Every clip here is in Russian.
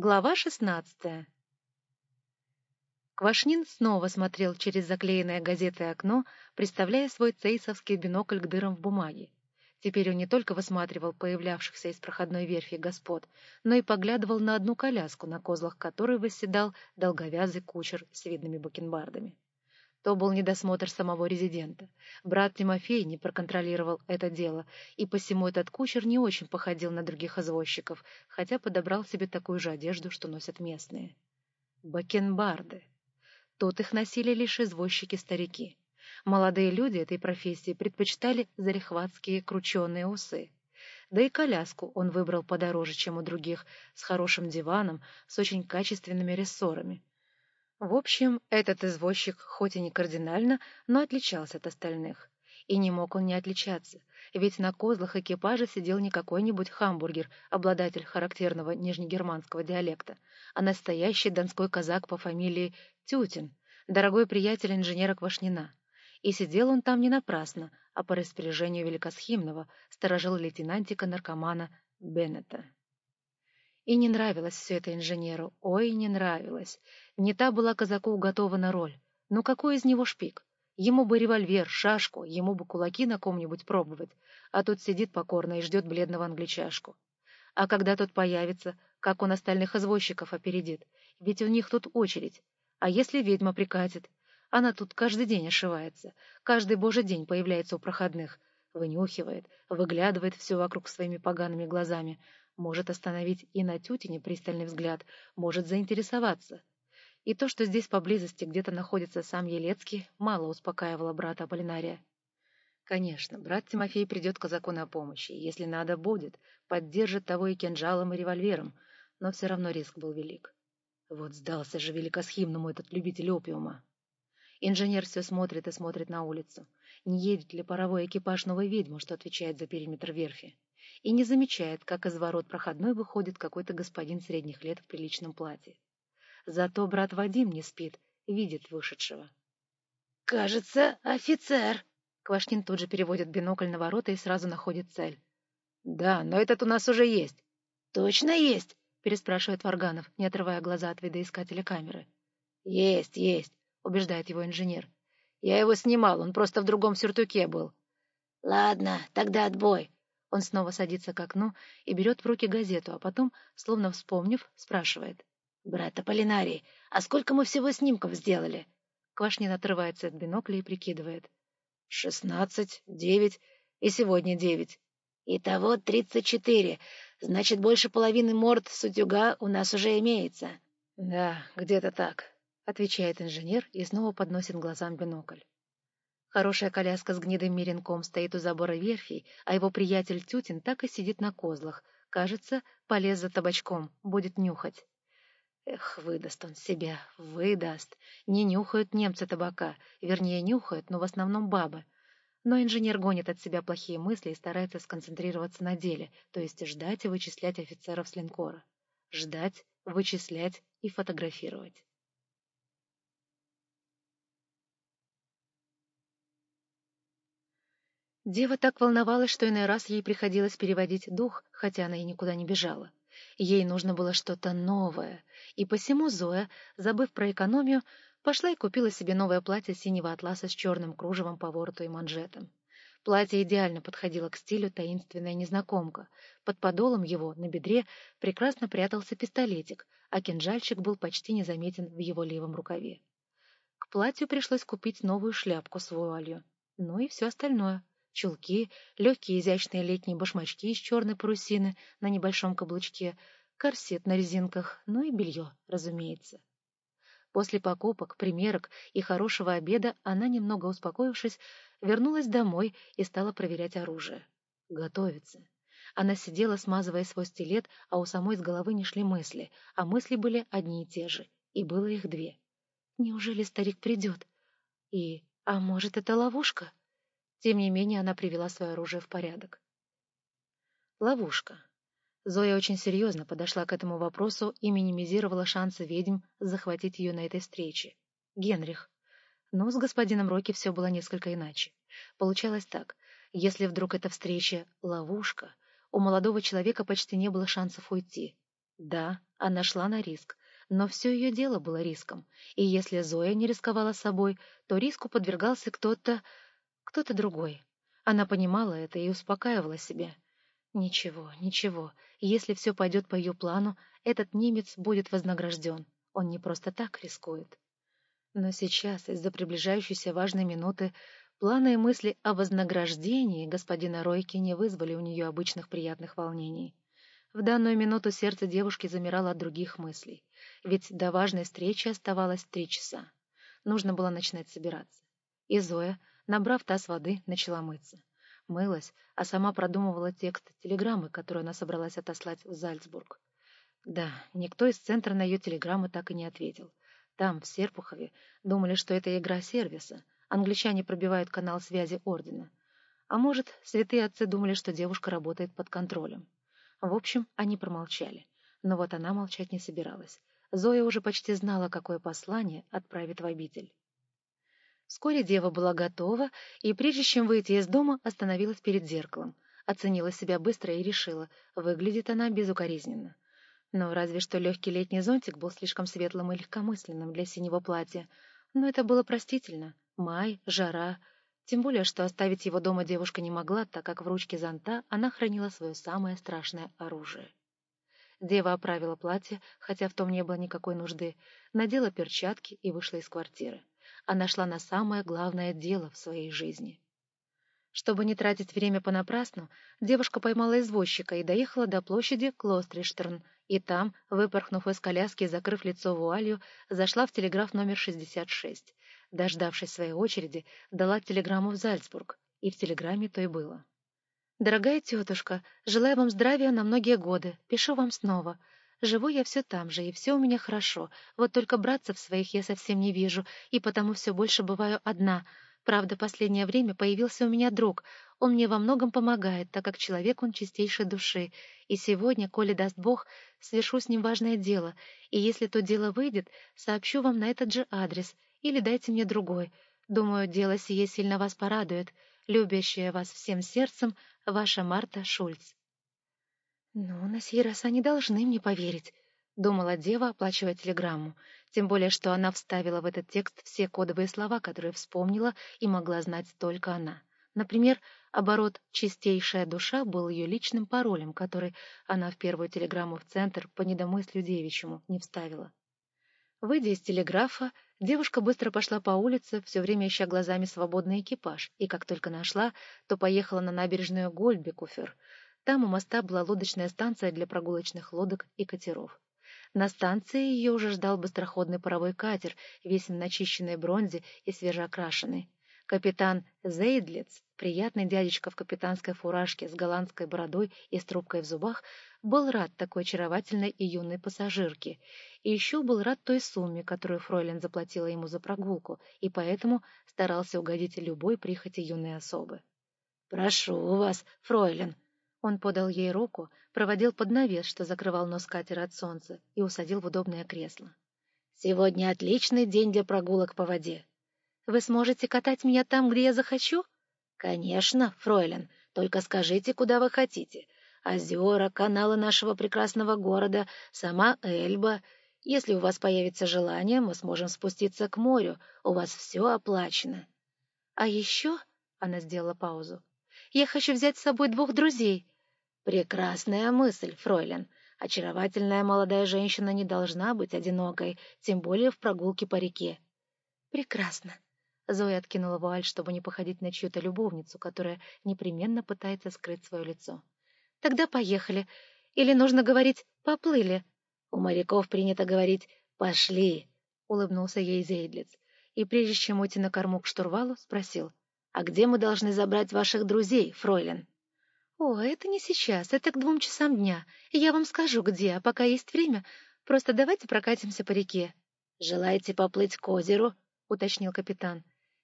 Глава шестнадцатая Квашнин снова смотрел через заклеенное газетой окно, приставляя свой цейсовский бинокль к дырам в бумаге. Теперь он не только высматривал появлявшихся из проходной верфи господ, но и поглядывал на одну коляску, на козлах которой восседал долговязый кучер с видными бакенбардами. То был недосмотр самого резидента. Брат Тимофей не проконтролировал это дело, и посему этот кучер не очень походил на других извозчиков, хотя подобрал себе такую же одежду, что носят местные. Бакенбарды. Тут их носили лишь извозчики-старики. Молодые люди этой профессии предпочитали зарехватские крученые усы. Да и коляску он выбрал подороже, чем у других, с хорошим диваном, с очень качественными рессорами. В общем, этот извозчик, хоть и не кардинально, но отличался от остальных. И не мог он не отличаться, ведь на козлах экипажа сидел не какой-нибудь хамбургер, обладатель характерного нижнегерманского диалекта, а настоящий донской казак по фамилии Тютин, дорогой приятель инженера Квашнина. И сидел он там не напрасно, а по распоряжению великосхимного сторожил лейтенантика-наркомана Беннета. И не нравилось все это инженеру, ой, не нравилось. Не та была казаку уготована роль. Ну какой из него шпик? Ему бы револьвер, шашку, ему бы кулаки на ком-нибудь пробовать, а тут сидит покорно и ждет бледного англичашку. А когда тот появится, как он остальных извозчиков опередит? Ведь у них тут очередь. А если ведьма прикатит? Она тут каждый день ошивается, каждый божий день появляется у проходных, вынюхивает, выглядывает все вокруг своими погаными глазами, может остановить и на тютине пристальный взгляд, может заинтересоваться. И то, что здесь поблизости где-то находится сам Елецкий, мало успокаивало брата Аполлинария. Конечно, брат Тимофей придет казаку на помощь, и, если надо будет, поддержит того и кинжалом, и револьвером, но все равно риск был велик. Вот сдался же великосхимному этот любитель опиума. Инженер все смотрит и смотрит на улицу. Не едет ли паровой экипаж новой ведьмы, что отвечает за периметр верфи? И не замечает, как из ворот проходной выходит какой-то господин средних лет в приличном платье. Зато брат Вадим не спит, видит вышедшего. — Кажется, офицер! Квашнин тут же переводит бинокль на ворота и сразу находит цель. — Да, но этот у нас уже есть. — Точно есть? — переспрашивает Варганов, не отрывая глаза от видоискателя камеры. — Есть, есть, — убеждает его инженер. — Я его снимал, он просто в другом сюртуке был. — Ладно, тогда отбой. Он снова садится к окну и берет в руки газету, а потом, словно вспомнив, спрашивает. — Брат Аполлинарий, а сколько мы всего снимков сделали? Квашнин отрывается от бинокля и прикидывает. — Шестнадцать, девять и сегодня девять. — Итого тридцать четыре. Значит, больше половины морд с утюга у нас уже имеется. — Да, где-то так, — отвечает инженер и снова подносит глазам бинокль. Хорошая коляска с гнедым меренком стоит у забора верфи, а его приятель Тютин так и сидит на козлах. Кажется, полез за табачком, будет нюхать. Эх, выдаст он себя, выдаст. Не нюхают немцы табака, вернее, нюхают, но в основном бабы. Но инженер гонит от себя плохие мысли и старается сконцентрироваться на деле, то есть ждать и вычислять офицеров с линкора. Ждать, вычислять и фотографировать. Дева так волновалась, что иной раз ей приходилось переводить дух, хотя она и никуда не бежала. Ей нужно было что-то новое, и посему Зоя, забыв про экономию, пошла и купила себе новое платье синего атласа с черным кружевом по вороту и манжетам. Платье идеально подходило к стилю таинственная незнакомка. Под подолом его, на бедре, прекрасно прятался пистолетик, а кинжальчик был почти незаметен в его левом рукаве. К платью пришлось купить новую шляпку с вуалью. Ну и все остальное чулки, легкие изящные летние башмачки из черной парусины на небольшом каблучке, корсет на резинках, ну и белье, разумеется. После покупок, примерок и хорошего обеда она, немного успокоившись, вернулась домой и стала проверять оружие. Готовиться. Она сидела, смазывая свой стилет, а у самой с головы не шли мысли, а мысли были одни и те же, и было их две. Неужели старик придет? И, а может, это ловушка? Тем не менее, она привела свое оружие в порядок. Ловушка. Зоя очень серьезно подошла к этому вопросу и минимизировала шансы ведьм захватить ее на этой встрече. Генрих. Но с господином Рокки все было несколько иначе. Получалось так. Если вдруг эта встреча — ловушка, у молодого человека почти не было шансов уйти. Да, Она шла на риск, но все ее дело было риском, и если Зоя не рисковала собой, то риску подвергался кто-то... кто-то другой. Она понимала это и успокаивала себя. Ничего, ничего, если все пойдет по ее плану, этот немец будет вознагражден. Он не просто так рискует. Но сейчас, из-за приближающейся важной минуты, планы и мысли о вознаграждении господина Ройки не вызвали у нее обычных приятных волнений. В данную минуту сердце девушки замирало от других мыслей, ведь до важной встречи оставалось три часа. Нужно было начинать собираться. И Зоя, набрав таз воды, начала мыться. Мылась, а сама продумывала текст телеграммы, которую она собралась отослать в Зальцбург. Да, никто из центра на ее телеграммы так и не ответил. Там, в Серпухове, думали, что это игра сервиса. Англичане пробивают канал связи Ордена. А может, святые отцы думали, что девушка работает под контролем. В общем, они промолчали. Но вот она молчать не собиралась. Зоя уже почти знала, какое послание отправит в обитель. Вскоре дева была готова, и прежде чем выйти из дома, остановилась перед зеркалом. Оценила себя быстро и решила, выглядит она безукоризненно. Но разве что легкий летний зонтик был слишком светлым и легкомысленным для синего платья. Но это было простительно. Май, жара. Тем более, что оставить его дома девушка не могла, так как в ручке зонта она хранила свое самое страшное оружие. Дева оправила платье, хотя в том не было никакой нужды, надела перчатки и вышла из квартиры. Она шла на самое главное дело в своей жизни. Чтобы не тратить время понапрасну, девушка поймала извозчика и доехала до площади Клостриштерн, и там, выпорхнув из коляски и закрыв лицо вуалью, зашла в телеграф номер 66. Дождавшись своей очереди, дала телеграмму в Зальцбург, и в телеграмме то и было. «Дорогая тетушка, желаю вам здравия на многие годы, пишу вам снова. Живу я все там же, и все у меня хорошо, вот только братцев своих я совсем не вижу, и потому все больше бываю одна». Правда, последнее время появился у меня друг. Он мне во многом помогает, так как человек он чистейшей души. И сегодня, коли даст Бог, совершу с ним важное дело. И если то дело выйдет, сообщу вам на этот же адрес. Или дайте мне другой. Думаю, дело сие сильно вас порадует. Любящая вас всем сердцем, ваша Марта Шульц. Ну, на сей раз они должны мне поверить. — думала дева, оплачивая телеграмму, тем более, что она вставила в этот текст все кодовые слова, которые вспомнила и могла знать только она. Например, оборот «чистейшая душа» был ее личным паролем, который она в первую телеграмму в центр по недомыслию девичьему не вставила. Выйдя из телеграфа, девушка быстро пошла по улице, все время ища глазами свободный экипаж, и как только нашла, то поехала на набережную Гольдбекуфер. Там у моста была лодочная станция для прогулочных лодок и катеров. На станции ее уже ждал быстроходный паровой катер, весь в начищенной бронзе и свежеокрашенный. Капитан Зейдлиц, приятный дядечка в капитанской фуражке с голландской бородой и с трубкой в зубах, был рад такой очаровательной и юной пассажирке. И еще был рад той сумме, которую Фройлен заплатила ему за прогулку, и поэтому старался угодить любой прихоти юной особы. «Прошу вас, Фройлен!» Он подал ей руку, проводил под навес, что закрывал нос катера от солнца, и усадил в удобное кресло. «Сегодня отличный день для прогулок по воде. Вы сможете катать меня там, где я захочу?» «Конечно, фройлен, только скажите, куда вы хотите. Озера, каналы нашего прекрасного города, сама Эльба. Если у вас появится желание, мы сможем спуститься к морю, у вас все оплачено». «А еще...» — она сделала паузу. Я хочу взять с собой двух друзей». «Прекрасная мысль, фройлен. Очаровательная молодая женщина не должна быть одинокой, тем более в прогулке по реке». «Прекрасно». Зоя откинула вуаль, чтобы не походить на чью-то любовницу, которая непременно пытается скрыть свое лицо. «Тогда поехали. Или нужно говорить «поплыли»?» «У моряков принято говорить «пошли», — улыбнулся ей Зейдлиц. И прежде чем уйти на корму к штурвалу, спросил. «А где мы должны забрать ваших друзей, фройлен?» «О, это не сейчас, это к двум часам дня. Я вам скажу, где, а пока есть время, просто давайте прокатимся по реке». «Желаете поплыть к озеру?» — уточнил капитан.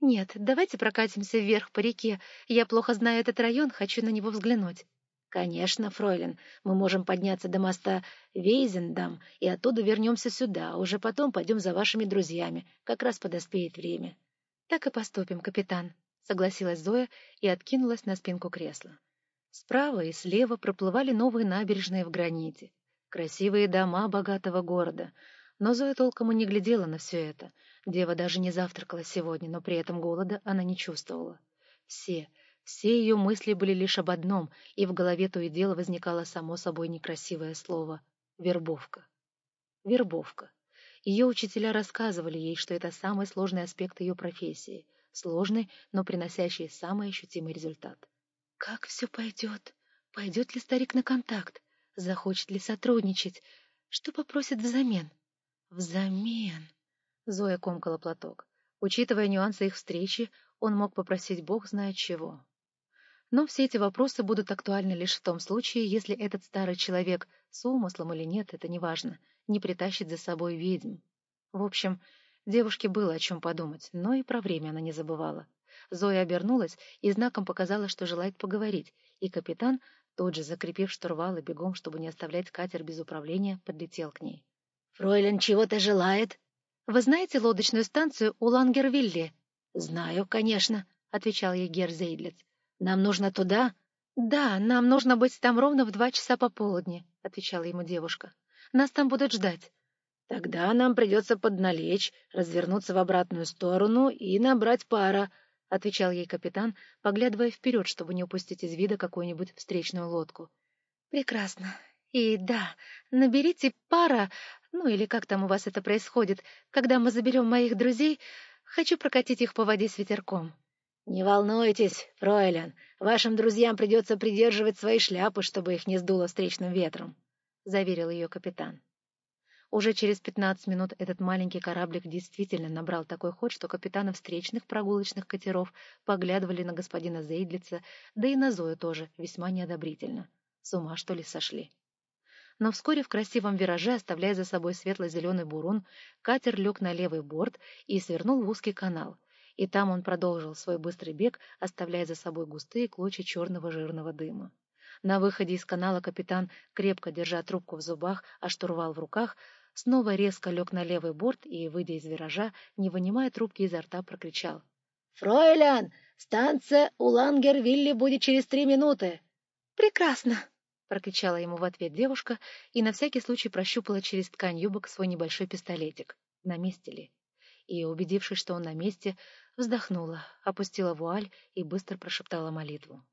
«Нет, давайте прокатимся вверх по реке. Я плохо знаю этот район, хочу на него взглянуть». «Конечно, фройлен, мы можем подняться до моста Вейзендам и оттуда вернемся сюда, уже потом пойдем за вашими друзьями, как раз подоспеет время». «Так и поступим, капитан», согласилась Зоя и откинулась на спинку кресла. Справа и слева проплывали новые набережные в граните. красивые дома богатого города. Но Зоя толком и не глядела на все это. Дева даже не завтракала сегодня, но при этом голода она не чувствовала. Все, все ее мысли были лишь об одном, и в голове то и дело возникало само собой некрасивое слово — вербовка. Вербовка. Ее учителя рассказывали ей, что это самый сложный аспект ее профессии, сложный, но приносящий самый ощутимый результат. Как все пойдет? Пойдет ли старик на контакт? Захочет ли сотрудничать? Что попросит взамен? Взамен. Зоя комкала платок. Учитывая нюансы их встречи, он мог попросить Бог знает чего. Но все эти вопросы будут актуальны лишь в том случае, если этот старый человек, с умыслом или нет, это неважно, не притащит за собой ведьм. В общем, девушке было о чем подумать, но и про время она не забывала. Зоя обернулась и знаком показала, что желает поговорить, и капитан, тот же закрепив штурвал и бегом, чтобы не оставлять катер без управления, подлетел к ней. «Фройлен чего-то желает?» «Вы знаете лодочную станцию у Лангервилли?» «Знаю, конечно», — отвечал ей Гер Зейдлиц. «Нам нужно туда?» «Да, нам нужно быть там ровно в два часа пополудни», — отвечала ему девушка. «Нас там будут ждать». «Тогда нам придется подналечь, развернуться в обратную сторону и набрать пара», — отвечал ей капитан, поглядывая вперед, чтобы не упустить из вида какую-нибудь встречную лодку. «Прекрасно. И да, наберите пара, ну или как там у вас это происходит, когда мы заберем моих друзей, Хочу прокатить их по воде с ветерком. — Не волнуйтесь, фройлен, вашим друзьям придется придерживать свои шляпы, чтобы их не сдуло встречным ветром, — заверил ее капитан. Уже через пятнадцать минут этот маленький кораблик действительно набрал такой ход, что капитаны встречных прогулочных катеров поглядывали на господина Зейдлица, да и на Зою тоже, весьма неодобрительно. С ума, что ли, сошли? но вскоре в красивом вираже, оставляя за собой светло-зеленый бурун, катер лег на левый борт и свернул в узкий канал. И там он продолжил свой быстрый бег, оставляя за собой густые клочья черного жирного дыма. На выходе из канала капитан, крепко держа трубку в зубах, а штурвал в руках, снова резко лег на левый борт и, выйдя из виража, не вынимая трубки изо рта, прокричал. — Фройлян, станция Улангер-Вилли будет через три минуты. — Прекрасно! — прокричала ему в ответ девушка и на всякий случай прощупала через ткань юбок свой небольшой пистолетик. На месте ли? И, убедившись, что он на месте, вздохнула, опустила вуаль и быстро прошептала молитву.